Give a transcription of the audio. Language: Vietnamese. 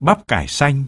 bắp cải xanh.